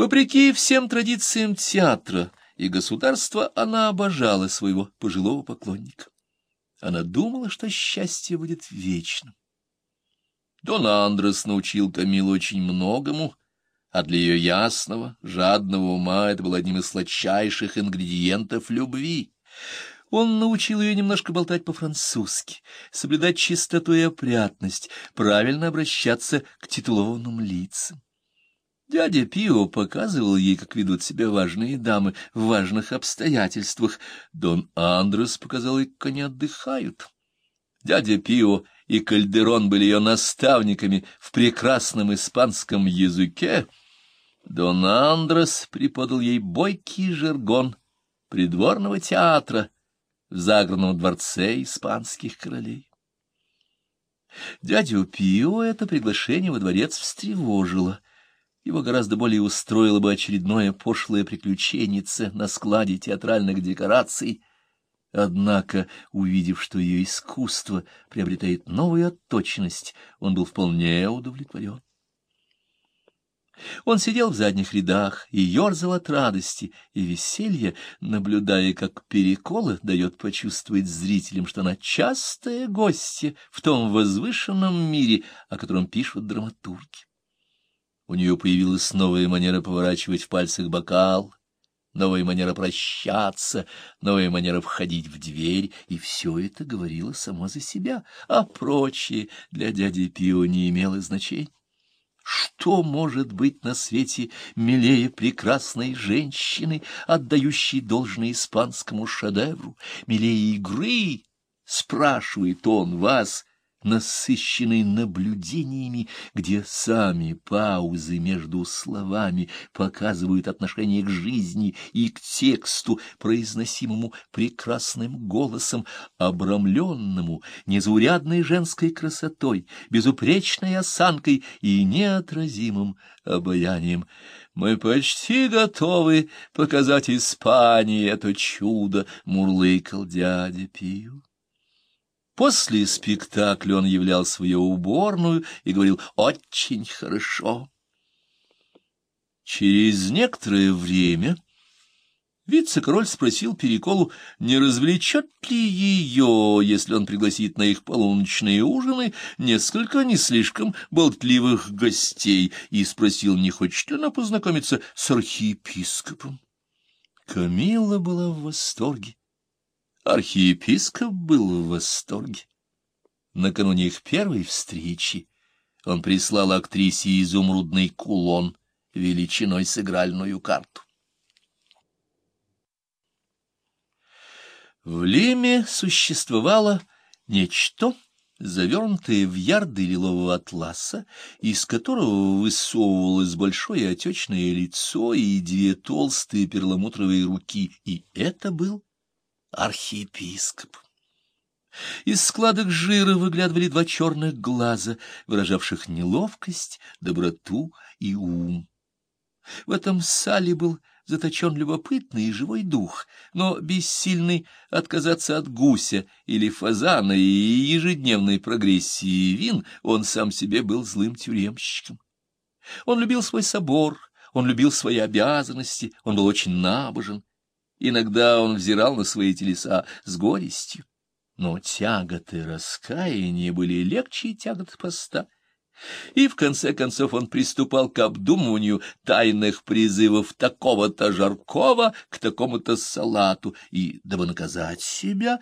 Вопреки всем традициям театра и государства, она обожала своего пожилого поклонника. Она думала, что счастье будет вечным. Дон Андрес научил Камилу очень многому, а для ее ясного, жадного ума это был одним из сладчайших ингредиентов любви. Он научил ее немножко болтать по-французски, соблюдать чистоту и опрятность, правильно обращаться к титулованным лицам. Дядя Пио показывал ей, как ведут себя важные дамы в важных обстоятельствах. Дон Андрес показал ей, как они отдыхают. Дядя Пио и Кальдерон были ее наставниками в прекрасном испанском языке. Дон Андрес преподал ей бойкий жаргон придворного театра в загородном дворце испанских королей. Дядю Пио это приглашение во дворец встревожило — его гораздо более устроило бы очередное пошлое приключеннице на складе театральных декораций. Однако, увидев, что ее искусство приобретает новую отточенность, он был вполне удовлетворен. Он сидел в задних рядах и ерзал от радости и веселья, наблюдая, как перекола дает почувствовать зрителям, что она частая гостья в том возвышенном мире, о котором пишут драматурги. У нее появилась новая манера поворачивать в пальцах бокал, новая манера прощаться, новая манера входить в дверь, и все это говорило само за себя, а прочее для дяди Пио не имело значения. Что может быть на свете милее прекрасной женщины, отдающей должное испанскому шедевру, милее игры? Спрашивает он вас, насыщенный наблюдениями, где сами паузы между словами показывают отношение к жизни и к тексту, произносимому прекрасным голосом, обрамленному незаурядной женской красотой, безупречной осанкой и неотразимым обаянием. Мы почти готовы показать Испании это чудо, — мурлыкал дядя Пиу. После спектакля он являл свою уборную и говорил «очень хорошо». Через некоторое время вице-король спросил Переколу, не развлечет ли ее, если он пригласит на их полуночные ужины несколько не слишком болтливых гостей, и спросил, не хочет ли она познакомиться с архиепископом. Камила была в восторге. Архиепископ был в восторге. Накануне их первой встречи он прислал актрисе изумрудный кулон величиной с игральную карту. В Лиме существовало нечто, завернутое в ярды лилового атласа, из которого высовывалось большое отечное лицо и две толстые перламутровые руки, и это был архиепископ. Из складок жира выглядывали два черных глаза, выражавших неловкость, доброту и ум. В этом сале был заточен любопытный и живой дух, но бессильный отказаться от гуся или фазана и ежедневной прогрессии вин, он сам себе был злым тюремщиком. Он любил свой собор, он любил свои обязанности, он был очень набожен, Иногда он взирал на свои телеса с горестью, но тяготы раскаяния были легче тягот поста. И в конце концов он приступал к обдумыванию тайных призывов такого-то жаркого к такому-то салату, и, дабы наказать себя,